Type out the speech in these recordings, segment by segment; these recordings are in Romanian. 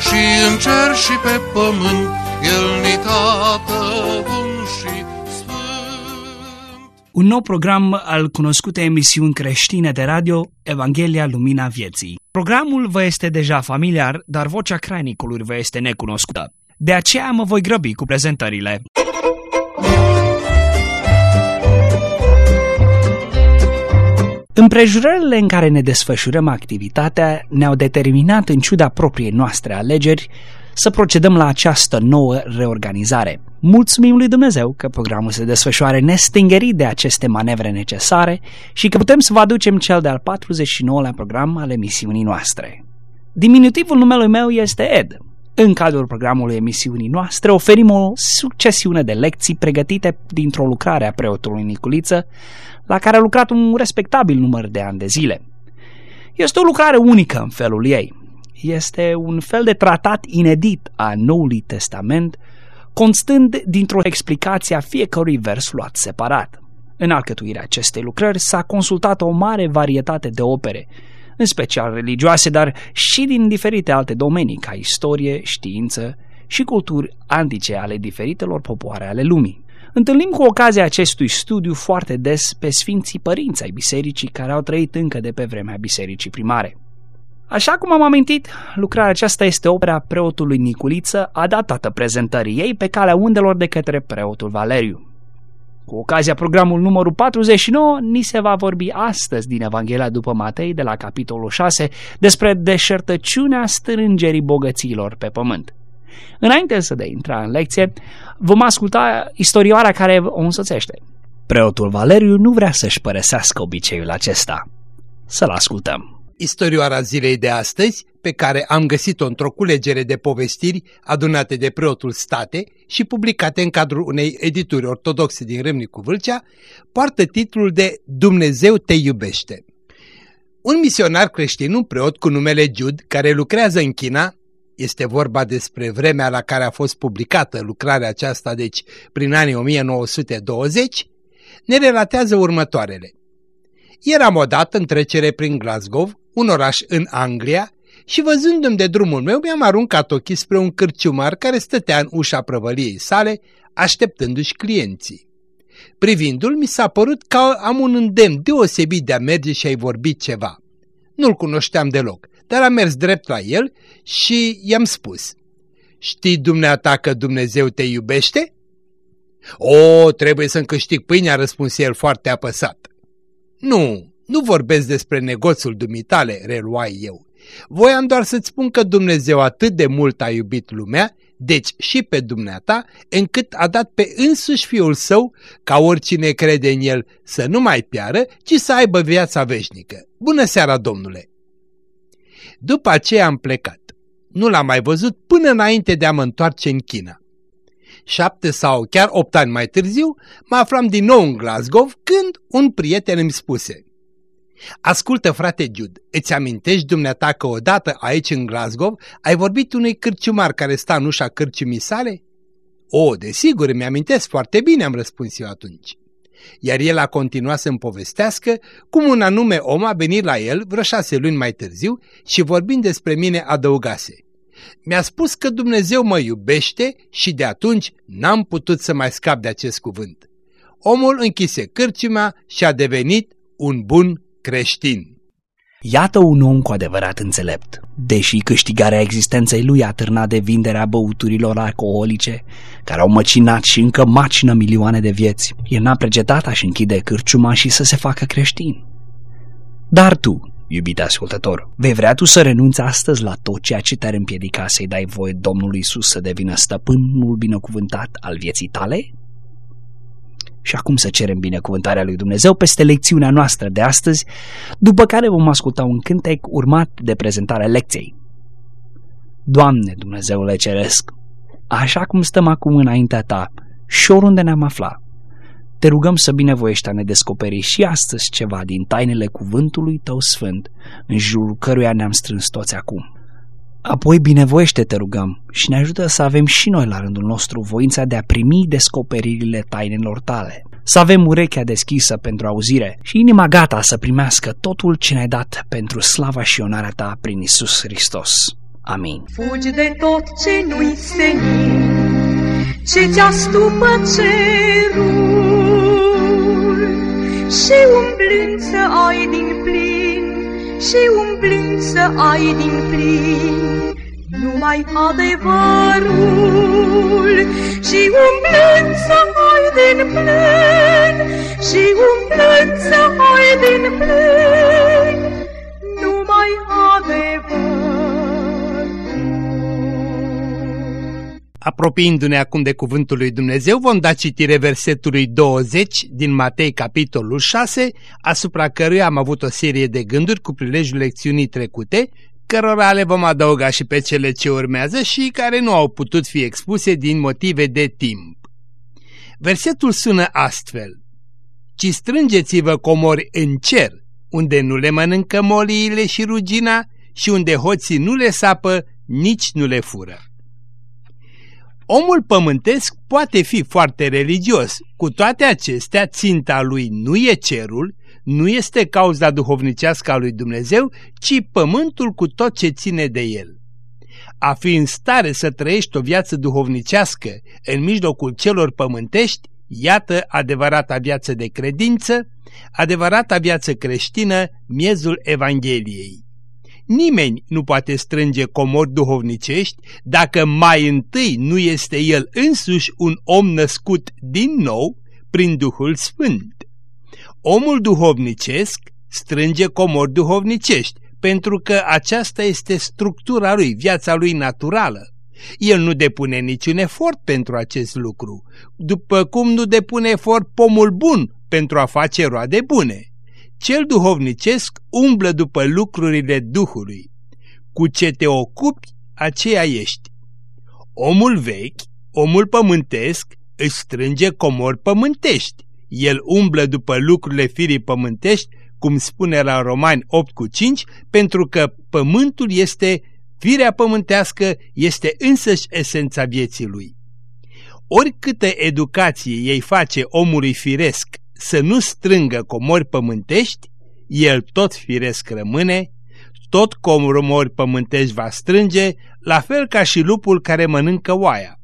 și în cer și pe pământ, El ni tată bun și sfânt. Un nou program al cunoscutei emisiuni creștine de radio Evanghelia Lumina Vieții. Programul vă este deja familiar, dar vocea crainicului vă este necunoscută. De aceea mă voi grăbi cu prezentările. Împrejurările în care ne desfășurăm activitatea ne-au determinat, în ciuda propriei noastre alegeri, să procedăm la această nouă reorganizare. Mulțumim lui Dumnezeu că programul se desfășoară nestingerit de aceste manevre necesare și că putem să vă aducem cel de-al 49-lea program al emisiunii noastre. Diminutivul numelui meu este Ed. În cadrul programului emisiunii noastre oferim o succesiune de lecții pregătite dintr-o lucrare a preotului Niculiță, la care a lucrat un respectabil număr de ani de zile. Este o lucrare unică în felul ei. Este un fel de tratat inedit a Noului Testament, constând dintr-o explicație a fiecărui vers luat separat. În alcătuirea acestei lucrări s-a consultat o mare varietate de opere, în special religioase, dar și din diferite alte domenii, ca istorie, știință și culturi antice ale diferitelor popoare ale lumii. Întâlnim cu ocazia acestui studiu foarte des pe Sfinții Părinți ai Bisericii care au trăit încă de pe vremea Bisericii Primare. Așa cum am amintit, lucrarea aceasta este opera preotului Niculiță, adaptată prezentării ei pe calea undelor de către preotul Valeriu. Cu ocazia programul numărul 49, ni se va vorbi astăzi din Evanghelia după Matei, de la capitolul 6, despre deșertăciunea strângerii bogăților pe pământ. Înainte să de intra în lecție, vom asculta istorioara care o însoțește. Preotul Valeriu nu vrea să-și părăsească obiceiul acesta. Să-l ascultăm istorioara zilei de astăzi, pe care am găsit-o într-o culegere de povestiri adunate de preotul state și publicate în cadrul unei edituri ortodoxe din Râmnicu Vâlcea, poartă titlul de Dumnezeu te iubește. Un misionar creștin, un preot cu numele Jud, care lucrează în China, este vorba despre vremea la care a fost publicată lucrarea aceasta, deci prin anii 1920, ne relatează următoarele. Eram odată în trecere prin Glasgow un oraș în Anglia, și văzându-mi de drumul meu, mi-am aruncat ochii spre un cârciumar care stătea în ușa prăvăliei sale, așteptându-și clienții. Privindu-l, mi s-a părut că am un îndemn deosebit de a merge și a-i vorbi ceva. Nu-l cunoșteam deloc, dar am mers drept la el și i-am spus, Știi dumneata că Dumnezeu te iubește?" O, trebuie să-mi câștig pâinea," a răspuns el foarte apăsat. Nu, nu vorbesc despre negoțul dumitale, reluai eu. Voiam doar să-ți spun că Dumnezeu atât de mult a iubit lumea, deci și pe dumneata, încât a dat pe însuși Fiul Său, ca oricine crede în El să nu mai piară, ci să aibă viața veșnică. Bună seara, Domnule! După aceea am plecat. Nu l-am mai văzut până înainte de a mă întoarce în China. Șapte sau chiar opt ani mai târziu, mă aflam din nou în Glasgow când un prieten îmi spuse – Ascultă, frate Jude, îți amintești dumneata că odată aici în Glasgow ai vorbit unui cârciumar care sta în ușa cârciumii sale? O, desigur, îmi amintesc foarte bine, am răspuns eu atunci. Iar el a continuat să-mi povestească cum un anume om a venit la el vreo șase luni mai târziu și vorbind despre mine adăugase. Mi-a spus că Dumnezeu mă iubește și de atunci n-am putut să mai scap de acest cuvânt. Omul închise cârciuma și a devenit un bun creștin. Iată un om cu adevărat înțelept. Deși câștigarea existenței lui a târnat de vinderea băuturilor alcoolice, care au măcinat și încă macină milioane de vieți, el n-a pregetat a-și închide cârciuma și să se facă creștin. Dar tu, iubite ascultător, vei vrea tu să renunți astăzi la tot ceea ce te-ar împiedica să-i dai voie Domnului Isus să devină stăpânul binecuvântat al vieții tale? Și acum să cerem binecuvântarea lui Dumnezeu peste lecțiunea noastră de astăzi, după care vom asculta un cântec urmat de prezentarea lecției. Doamne, Dumnezeule Ceresc, așa cum stăm acum înaintea Ta și oriunde ne-am aflat, te rugăm să binevoiești a ne descoperi și astăzi ceva din tainele cuvântului Tău sfânt, în jurul căruia ne-am strâns toți acum. Apoi binevoiește, te rugăm, și ne ajută să avem și noi la rândul nostru voința de a primi descoperirile tainelor tale. Să avem urechea deschisă pentru auzire și inima gata să primească totul ce ne-ai dat pentru slava și onarea ta prin Isus Hristos. Amin. Fugi de tot ce nu-i senin, ce te astupă cerul și umblând să ai din plin, și umblând să ai din plin, numai adevărul și umblând să ai din plin, și umblând să ai din plin, numai adevărul. Apropiindu-ne acum de cuvântul lui Dumnezeu, vom da citire versetului 20 din Matei, capitolul 6, asupra căruia am avut o serie de gânduri cu prilejul lecțiunii trecute, cărora le vom adăuga și pe cele ce urmează și care nu au putut fi expuse din motive de timp. Versetul sună astfel, Ci strângeți-vă comori în cer, unde nu le mănâncă moliile și rugina și unde hoții nu le sapă, nici nu le fură. Omul pământesc poate fi foarte religios, cu toate acestea ținta lui nu e cerul, nu este cauza duhovnicească a lui Dumnezeu, ci pământul cu tot ce ține de el. A fi în stare să trăiești o viață duhovnicească în mijlocul celor pământești, iată adevărata viață de credință, adevărata viață creștină, miezul Evangheliei. Nimeni nu poate strânge comori duhovnicești dacă mai întâi nu este el însuși un om născut din nou prin Duhul Sfânt. Omul duhovnicesc strânge comori duhovnicești pentru că aceasta este structura lui, viața lui naturală. El nu depune niciun efort pentru acest lucru, după cum nu depune efort pomul bun pentru a face roade bune. Cel duhovnicesc umblă după lucrurile Duhului. Cu ce te ocupi, aceea ești. Omul vechi, omul pământesc, își strânge comori pământești. El umblă după lucrurile firii pământești, cum spune la Romani 8 cu 5, pentru că pământul este, firea pământească, este însăși esența vieții lui. Oricâtă educație ei face omului firesc să nu strângă comori pământești, el tot firesc rămâne, tot comori pământești va strânge, la fel ca și lupul care mănâncă oaia.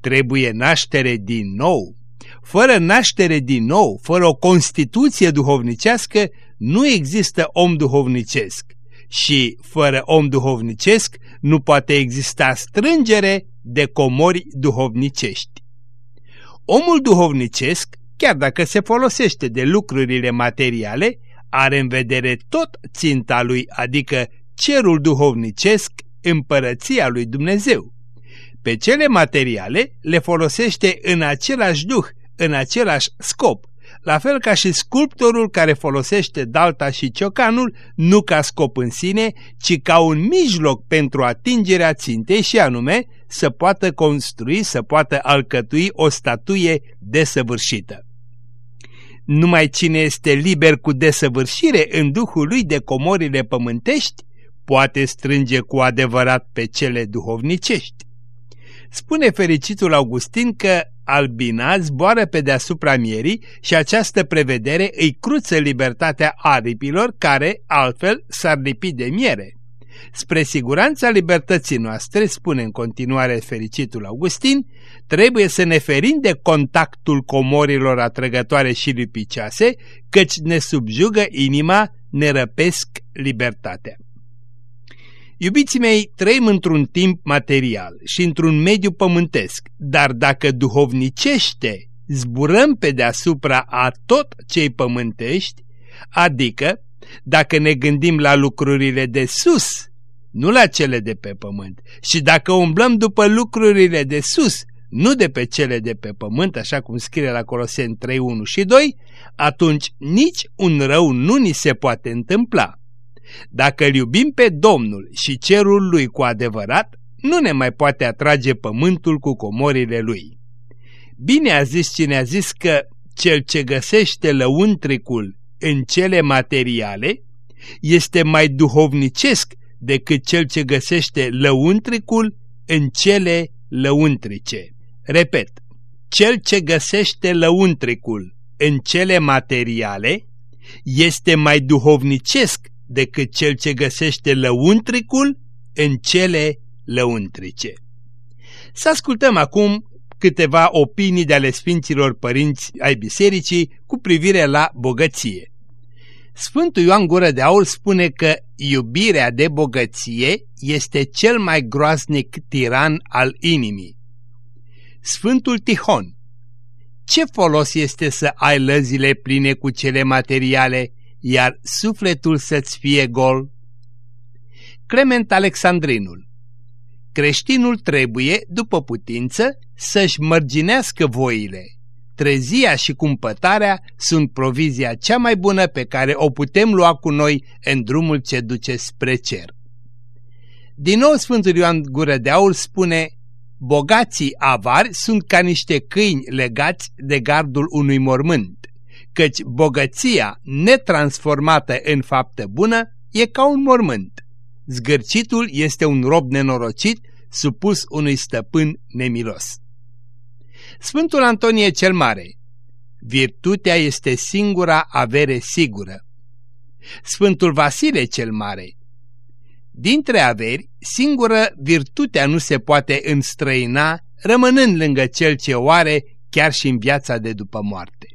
Trebuie naștere din nou. Fără naștere din nou, fără o constituție duhovnicească, nu există om duhovnicesc. Și fără om duhovnicesc nu poate exista strângere de comori duhovnicești. Omul duhovnicesc chiar dacă se folosește de lucrurile materiale, are în vedere tot ținta lui, adică cerul duhovnicesc, împărăția lui Dumnezeu. Pe cele materiale le folosește în același duh, în același scop, la fel ca și sculptorul care folosește dalta și ciocanul nu ca scop în sine, ci ca un mijloc pentru atingerea țintei și anume să poată construi, să poată alcătui o statuie desăvârșită. Numai cine este liber cu desăvârșire în duhul lui de comorile pământești, poate strânge cu adevărat pe cele duhovnicești. Spune fericitul Augustin că albina zboară pe deasupra mierii și această prevedere îi cruță libertatea aripilor care, altfel, s-ar lipi de miere. Spre siguranța libertății noastre, spune în continuare fericitul Augustin, trebuie să ne ferim de contactul comorilor atrăgătoare și lipicioase, căci ne subjugă inima, ne răpesc libertatea. Iubiții mei, trăim într-un timp material și într-un mediu pământesc, dar dacă duhovnicește zburăm pe deasupra a tot cei pământești, adică dacă ne gândim la lucrurile de sus, nu la cele de pe pământ, și dacă umblăm după lucrurile de sus, nu de pe cele de pe pământ, așa cum scrie la Coloseni 3, 1 și 2, atunci nici un rău nu ni se poate întâmpla. Dacă îl iubim pe Domnul și cerul lui cu adevărat, nu ne mai poate atrage pământul cu comorile lui. Bine a zis cine a zis că cel ce găsește lăuntricul în cele materiale este mai duhovnicesc decât cel ce găsește lăuntricul în cele lăuntrice. Repet, cel ce găsește lăuntricul în cele materiale este mai duhovnicesc decât cel ce găsește lăuntricul în cele lăuntrice. Să ascultăm acum câteva opinii de ale Sfinților Părinți ai Bisericii cu privire la bogăție. Sfântul Ioan Gură de Aul spune că iubirea de bogăție este cel mai groaznic tiran al inimii. Sfântul Tihon Ce folos este să ai lăzile pline cu cele materiale, iar sufletul să-ți fie gol? Clement Alexandrinul Creștinul trebuie, după putință, să-și mărginească voile. Trezia și cumpătarea sunt provizia cea mai bună pe care o putem lua cu noi în drumul ce duce spre cer. Din nou Sfântul Ioan Gură de Aur spune, bogații avari sunt ca niște câini legați de gardul unui mormânt, căci bogăția netransformată în faptă bună e ca un mormânt. Zgârcitul este un rob nenorocit supus unui stăpân nemilos. Sfântul Antonie cel Mare Virtutea este singura avere sigură. Sfântul Vasile cel Mare Dintre averi, singură virtutea nu se poate înstrăina, rămânând lângă cel ce o are chiar și în viața de după moarte.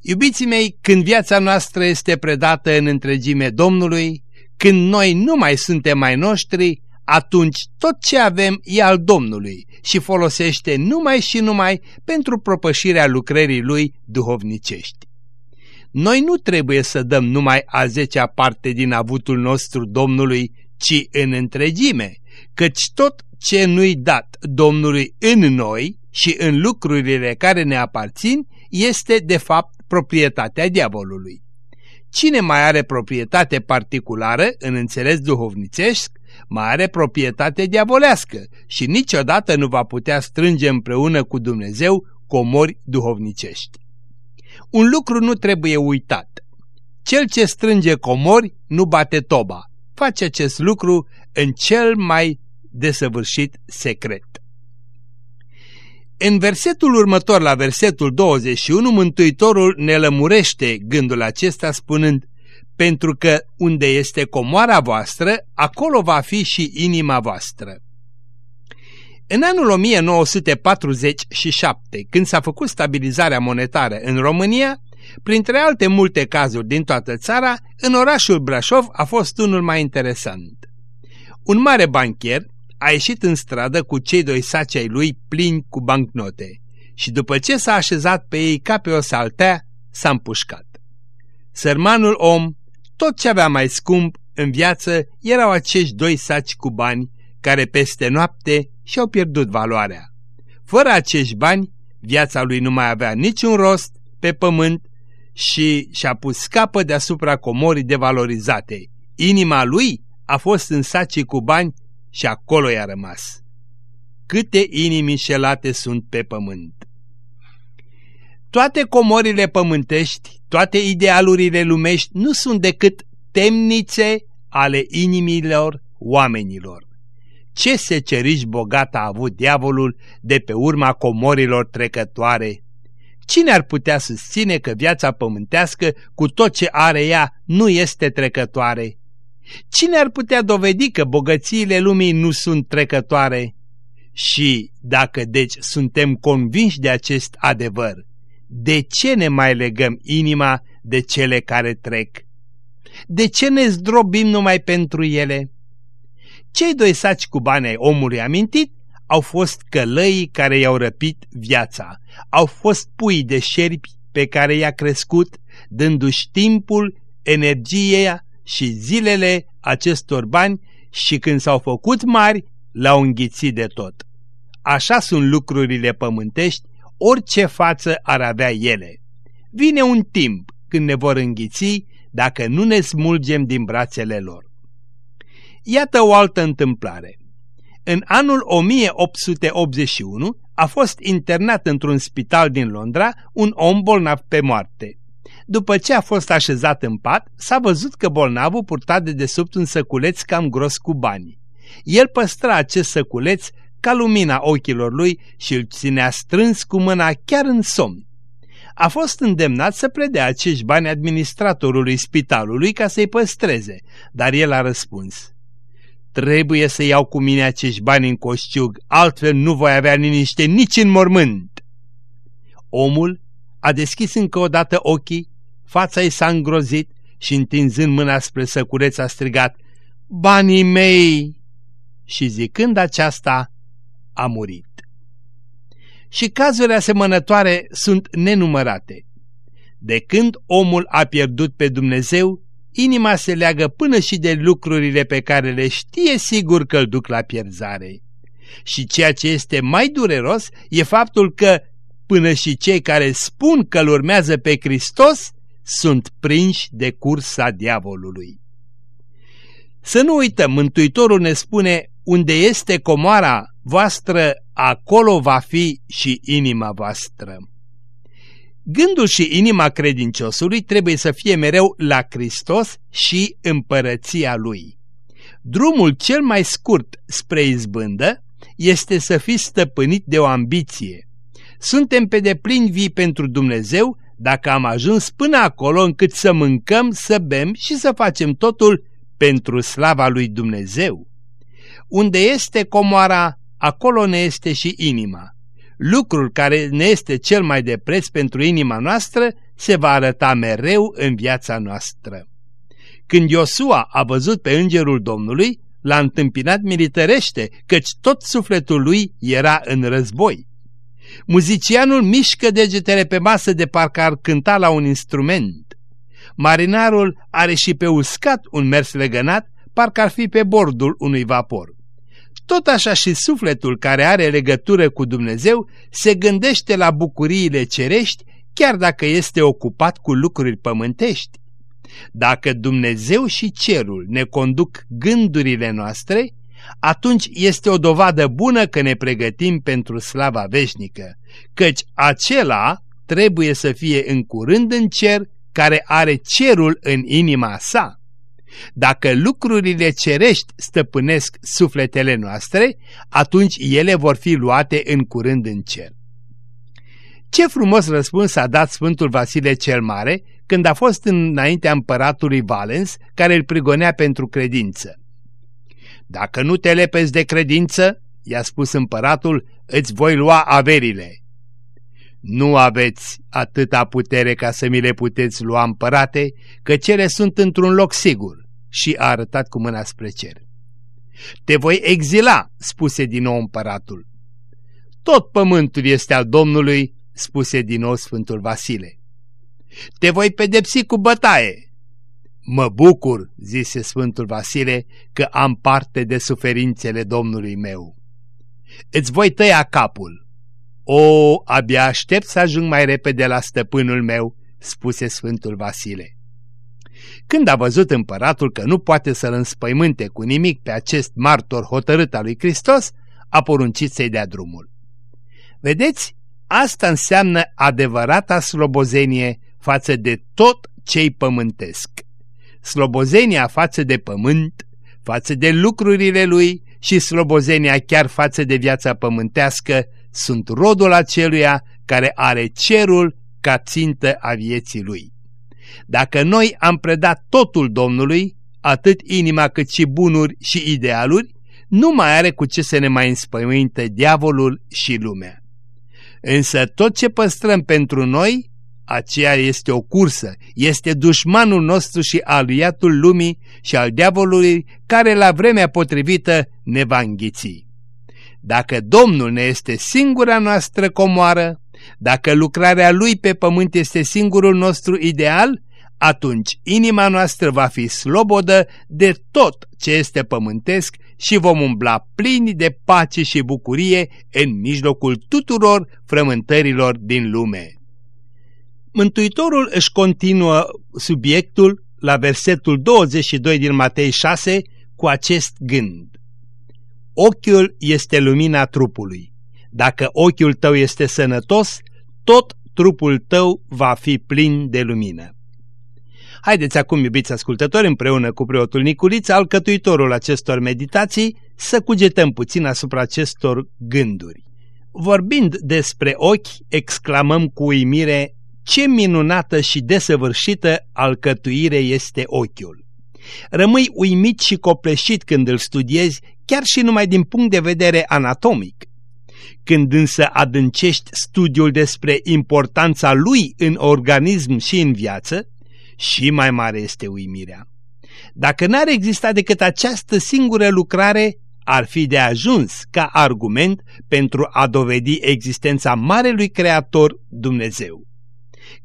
Iubiții mei, când viața noastră este predată în întregime Domnului, când noi nu mai suntem mai noștri, atunci tot ce avem e al Domnului și folosește numai și numai pentru propășirea lucrării Lui duhovnicești. Noi nu trebuie să dăm numai a zecea parte din avutul nostru Domnului, ci în întregime, căci tot ce nu-i dat Domnului în noi și în lucrurile care ne aparțin este de fapt proprietatea diavolului. Cine mai are proprietate particulară în înțeles duhovnicesc, mai are proprietate diavolească și niciodată nu va putea strânge împreună cu Dumnezeu comori duhovnicești. Un lucru nu trebuie uitat. Cel ce strânge comori nu bate toba. Face acest lucru în cel mai desăvârșit secret. În versetul următor, la versetul 21, Mântuitorul ne lămurește gândul acesta spunând pentru că unde este comoara voastră, acolo va fi și inima voastră. În anul 1947, când s-a făcut stabilizarea monetară în România, printre alte multe cazuri din toată țara, în orașul Brașov a fost unul mai interesant. Un mare bancher a ieșit în stradă cu cei doi saci ai lui plini cu bancnote și după ce s-a așezat pe ei ca pe o saltea, s-a împușcat. Sărmanul om tot ce avea mai scump în viață erau acești doi saci cu bani care peste noapte și-au pierdut valoarea. Fără acești bani, viața lui nu mai avea niciun rost pe pământ și și-a pus capă deasupra comorii devalorizate. Inima lui a fost în sacii cu bani și acolo i-a rămas. Câte inimi înșelate sunt pe pământ! Toate comorile pământești, toate idealurile lumești nu sunt decât temnițe ale inimilor oamenilor. Ce seceriș bogat a avut diavolul de pe urma comorilor trecătoare? Cine ar putea susține că viața pământească, cu tot ce are ea, nu este trecătoare? Cine ar putea dovedi că bogățiile lumii nu sunt trecătoare? Și, dacă deci suntem convinși de acest adevăr, de ce ne mai legăm inima de cele care trec? De ce ne zdrobim numai pentru ele? Cei doi saci cu bani ai omului amintit au fost călăii care i-au răpit viața, au fost pui de șerpi pe care i-a crescut, dându-și timpul, energia și zilele acestor bani și când s-au făcut mari, l-au înghițit de tot. Așa sunt lucrurile pământești orice față ar avea ele. Vine un timp când ne vor înghiți dacă nu ne smulgem din brațele lor. Iată o altă întâmplare. în anul 1881 a fost internat într-un spital din Londra un om bolnav pe moarte. După ce a fost așezat în pat, s-a văzut că bolnavul purta de desubt un săculeț cam gros cu bani. El păstra acest săculeț ca lumina ochilor lui și îl ținea strâns cu mâna chiar în somn. A fost îndemnat să predea acești bani administratorului spitalului ca să-i păstreze, dar el a răspuns. Trebuie să iau cu mine acești bani în coșciug, altfel nu voi avea liniște nici în mormânt. Omul a deschis încă o dată ochii, fața i s-a îngrozit și întinzând mâna spre săcureț a strigat, Banii mei! Și zicând aceasta, a murit. Și cazurile asemănătoare sunt nenumărate. De când omul a pierdut pe Dumnezeu, inima se leagă până și de lucrurile pe care le știe sigur că îl duc la pierzare. Și ceea ce este mai dureros e faptul că până și cei care spun că îl urmează pe Hristos sunt prinși de cursa diavolului. Să nu uităm, Mântuitorul ne spune, unde este comoara voastră, acolo va fi și inima voastră. Gândul și inima credinciosului trebuie să fie mereu la Hristos și împărăția Lui. Drumul cel mai scurt spre izbândă este să fii stăpânit de o ambiție. Suntem pe deplin vii pentru Dumnezeu dacă am ajuns până acolo încât să mâncăm, să bem și să facem totul pentru slava lui Dumnezeu. Unde este comoara, acolo ne este și inima. Lucrul care ne este cel mai de preț pentru inima noastră se va arăta mereu în viața noastră. Când Iosua a văzut pe îngerul Domnului, l-a întâmpinat militărește, căci tot sufletul lui era în război. Muzicianul mișcă degetele pe masă de parcă ar cânta la un instrument. Marinarul are și pe uscat un mers legănat, parcă ar fi pe bordul unui vapor. Tot așa și sufletul care are legătură cu Dumnezeu se gândește la bucuriile cerești, chiar dacă este ocupat cu lucruri pământești. Dacă Dumnezeu și cerul ne conduc gândurile noastre, atunci este o dovadă bună că ne pregătim pentru slava veșnică, căci acela trebuie să fie în curând în cer care are cerul în inima sa. Dacă lucrurile cerești stăpânesc sufletele noastre, atunci ele vor fi luate în curând în cer. Ce frumos răspuns a dat Sfântul Vasile cel Mare când a fost înaintea împăratului Valens, care îl prigonea pentru credință. Dacă nu te lepezi de credință, i-a spus împăratul, îți voi lua averile. Nu aveți atâta putere ca să mi le puteți lua împărate, că cele sunt într-un loc sigur și a arătat cu mâna spre cer. Te voi exila, spuse din nou împăratul. Tot pământul este al Domnului, spuse din nou Sfântul Vasile. Te voi pedepsi cu bătaie. Mă bucur, zise Sfântul Vasile, că am parte de suferințele Domnului meu. Îți voi tăia capul. O, abia aștept să ajung mai repede la stăpânul meu, spuse Sfântul Vasile. Când a văzut împăratul că nu poate să-l înspăimânte cu nimic pe acest martor hotărât al lui Hristos, a poruncit să-i dea drumul. Vedeți, asta înseamnă adevărata slobozenie față de tot ce-i pământesc. Slobozenia față de pământ, față de lucrurile lui și slobozenia chiar față de viața pământească sunt rodul aceluia care are cerul ca țintă a vieții lui. Dacă noi am predat totul Domnului, atât inima cât și bunuri și idealuri, nu mai are cu ce să ne mai înspăimânte diavolul și lumea. Însă tot ce păstrăm pentru noi, aceea este o cursă, este dușmanul nostru și aliatul lumii și al diavolului care la vremea potrivită ne va înghiți. Dacă Domnul ne este singura noastră comoară, dacă lucrarea Lui pe pământ este singurul nostru ideal, atunci inima noastră va fi slobodă de tot ce este pământesc și vom umbla plini de pace și bucurie în mijlocul tuturor frământărilor din lume. Mântuitorul își continuă subiectul la versetul 22 din Matei 6 cu acest gând. Ochiul este lumina trupului. Dacă ochiul tău este sănătos, tot trupul tău va fi plin de lumină. Haideți acum, iubiți ascultători, împreună cu preotul Nicuriță, alcătuitorul acestor meditații, să cugetăm puțin asupra acestor gânduri. Vorbind despre ochi, exclamăm cu uimire ce minunată și desăvârșită alcătuire este ochiul. Rămâi uimit și copleșit când îl studiezi, chiar și numai din punct de vedere anatomic. Când însă adâncești studiul despre importanța lui în organism și în viață, și mai mare este uimirea. Dacă n-ar exista decât această singură lucrare, ar fi de ajuns ca argument pentru a dovedi existența Marelui Creator Dumnezeu.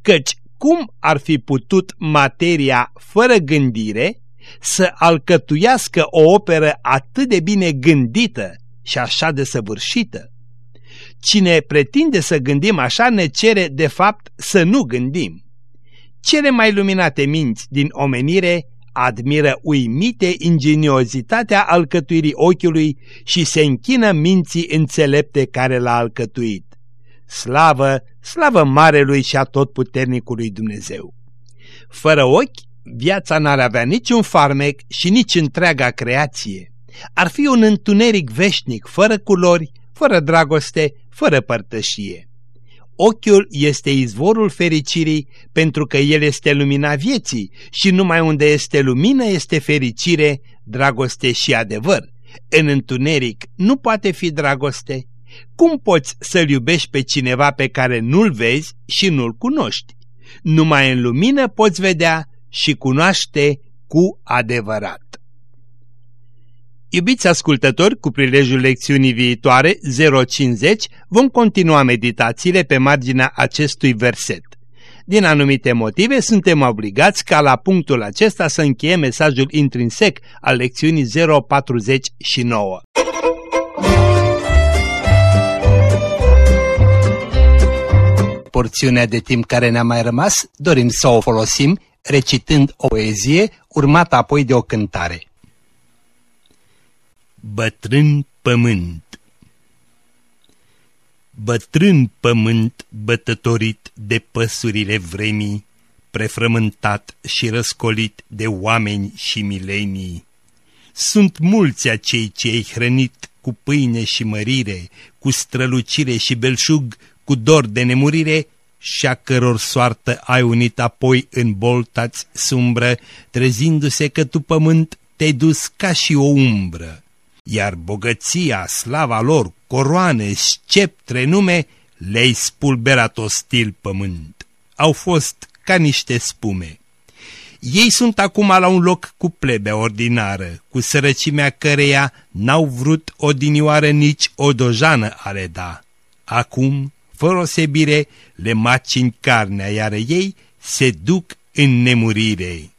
Căci cum ar fi putut materia fără gândire să alcătuiască o operă atât de bine gândită și așa de săvârșită? Cine pretinde să gândim așa ne cere de fapt să nu gândim. Cele mai luminate minți din omenire admiră uimite ingeniozitatea alcătuirii ochiului și se închină minții înțelepte care l-a alcătuit. Slavă, slavă Marelui și a Totputernicului Dumnezeu! Fără ochi, viața n-ar avea niciun farmec și nici întreaga creație. Ar fi un întuneric veșnic, fără culori, fără dragoste, fără părtășie. Ochiul este izvorul fericirii pentru că el este lumina vieții și numai unde este lumină este fericire, dragoste și adevăr. În întuneric nu poate fi dragoste. Cum poți să-l iubești pe cineva pe care nu-l vezi și nu-l cunoști? Numai în lumină poți vedea și cunoaște cu adevărat. Iubiți ascultători, cu prilejul lecțiunii viitoare 050 vom continua meditațiile pe marginea acestui verset. Din anumite motive suntem obligați ca la punctul acesta să încheiem mesajul intrinsec al lecțiunii 049. Porțiunea de timp care ne-a mai rămas dorim să o folosim recitând o poezie urmată apoi de o cântare. Bătrân pământ Bătrân pământ bătătorit de păsurile vremii, prefrământat și răscolit de oameni și milenii. Sunt mulți acei ce ai hrănit cu pâine și mărire, cu strălucire și belșug, cu dor de nemurire, și a căror soartă ai unit apoi în boltați sumbră, trezindu-se că tu pământ te-ai dus ca și o umbră iar bogăția, slava lor, coroane, sceptre, nume, le-ai spulberat ostil pământ. Au fost ca niște spume. Ei sunt acum la un loc cu plebea ordinară, cu sărăcimea căreia n-au vrut odinioară nici o dojană a le da. Acum, fără osebire, le macini carnea, iar ei se duc în nemurire.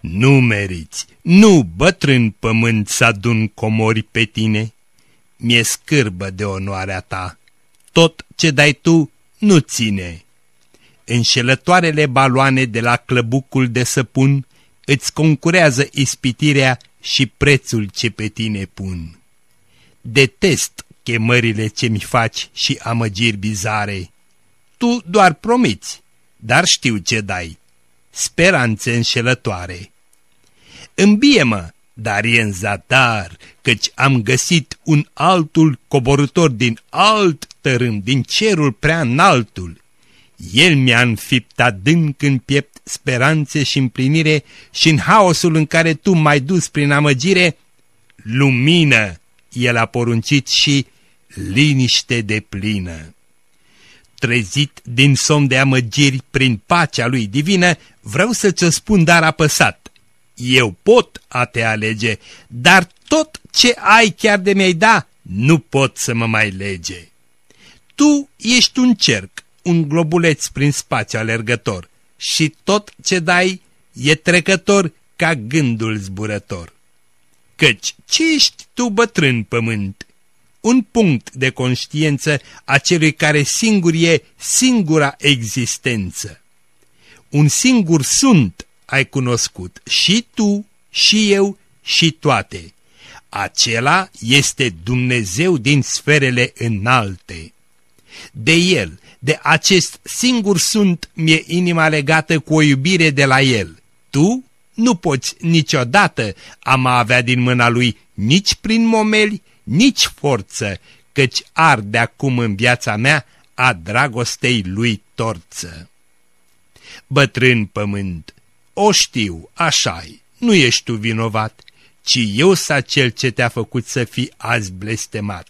Nu meriți, nu bătrân pământ să adun comori pe tine. Mi-e scârbă de onoarea ta, tot ce dai tu nu ține. Înșelătoarele baloane de la clăbucul de săpun îți concurează ispitirea și prețul ce pe tine pun. Detest chemările ce mi faci și amăgiri bizare. Tu doar promiți, dar știu ce dai. Speranțe înșelătoare. Îmbie-mă, dar e în zadar, căci am găsit un altul coborător din alt tărâm, din cerul prea înaltul. El mi-a înfipt adânc în piept speranțe și împlinire și în haosul în care tu m-ai dus prin amăgire, lumină el a poruncit și liniște de plină. Trezit din somn de amăgiri prin pacea lui divină, vreau să-ți spun dar apăsat eu pot a te alege, dar tot ce ai chiar de mi-ai da, nu pot să mă mai lege. Tu ești un cerc, un globuleț prin spațiu alergător și tot ce dai e trecător ca gândul zburător. Căci ce ești tu bătrân pământ? Un punct de conștiință a celui care singur e singura existență. Un singur sunt ai cunoscut și tu, și eu, și toate. Acela este Dumnezeu din sferele înalte. De El, de acest singur sunt, mi-e inima legată cu o iubire de la El. Tu nu poți niciodată a mă avea din mâna Lui nici prin momeli, nici forță, căci arde acum în viața mea a dragostei Lui torță. Bătrân pământ, o știu, așa-i, nu ești tu vinovat, ci eu sa cel ce te-a făcut să fii azi blestemat.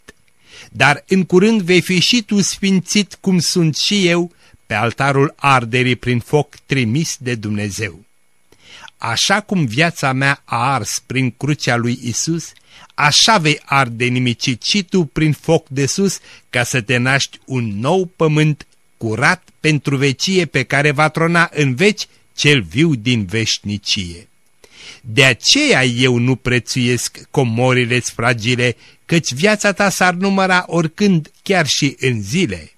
Dar în curând vei fi și tu sfințit cum sunt și eu pe altarul arderii prin foc trimis de Dumnezeu. Așa cum viața mea a ars prin crucea lui Isus, așa vei arde nimicit și tu prin foc de sus, ca să te naști un nou pământ curat pentru vecie pe care va trona în veci cel viu din veșnicie. De aceea eu nu prețuiesc comorile fragile, căci viața ta s-ar număra oricând, chiar și în zile.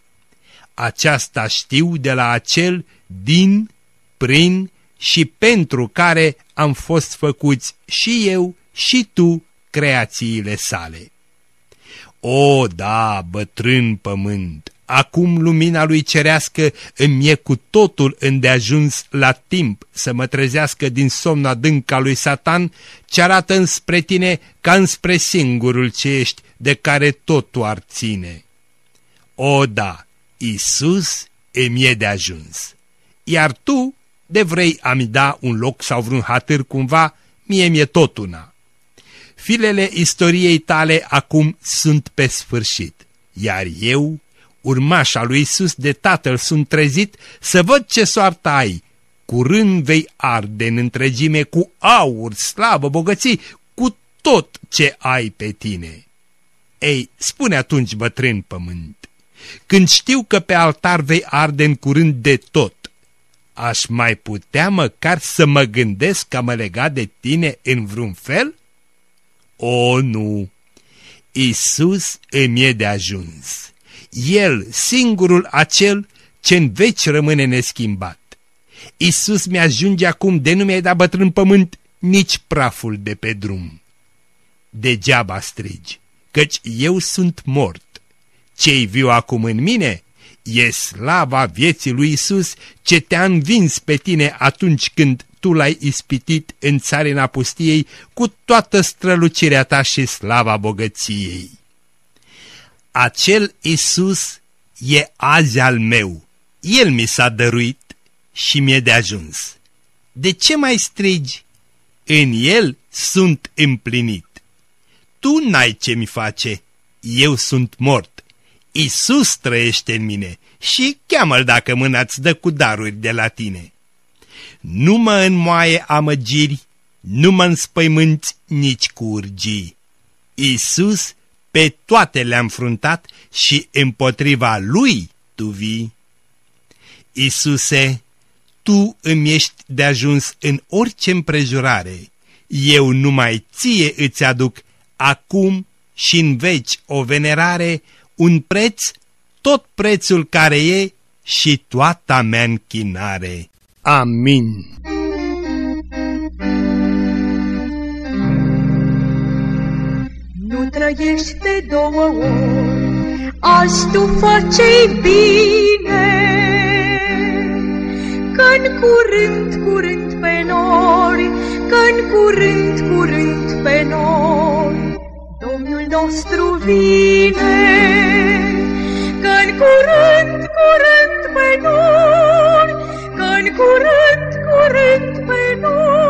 Aceasta știu de la acel din, prin și pentru care am fost făcuți și eu și tu creațiile sale. O, da, bătrân pământ, acum lumina lui cerească îmi e cu totul îndeajuns la timp să mă trezească din somn adânc al lui Satan, ce arată înspre tine ca înspre singurul ce ești, de care totul ar ține. O, da, Isus îmi e de ajuns, iar tu de vrei a-mi da un loc sau vreun hatâr cumva, mie mi-e tot una. Filele istoriei tale acum sunt pe sfârșit, iar eu, urmașa lui Isus de tatăl, sunt trezit să văd ce soartă ai. Curând vei arde în întregime cu aur, slavă, bogății, cu tot ce ai pe tine. Ei, spune atunci, bătrân pământ, când știu că pe altar vei arde în curând de tot, aș mai putea măcar să mă gândesc că mă lega de tine în vreun fel? O, nu! Isus îmi e de ajuns. El, singurul acel ce în veci rămâne neschimbat. Isus mi-ajunge acum de nu mi-ai dat bătrân pământ nici praful de pe drum. Degeaba strigi, căci eu sunt mort. Ce-i viu acum în mine E slava vieții lui Isus ce te-a învins pe tine atunci când tu l-ai ispitit în țarina pustiei cu toată strălucirea ta și slava bogăției. Acel Isus e azi al meu, El mi s-a dăruit și mi-e de ajuns. De ce mai strigi? În El sunt împlinit. Tu n-ai ce mi face, eu sunt mort Isus trăiește în mine și cheamă-l dacă mâna-ți dă cu daruri de la tine. Nu mă înmoaie amăgiri, nu mă înspăimânți nici cu urgii. Isus pe toate le-am fruntat și împotriva lui tu vii. Isuse, tu îmi ești de ajuns în orice împrejurare. Eu numai ție îți aduc acum și în veci o venerare, un preț, tot prețul care e și toată mea închinare. Amin. Nu trăiești de două ori, azi tu face bine, că curând, curând pe nori, că curând, curând pe nori, Domnul nostru vine, Că-n curând, curând pe noi, Că-n curând, curând pe noi,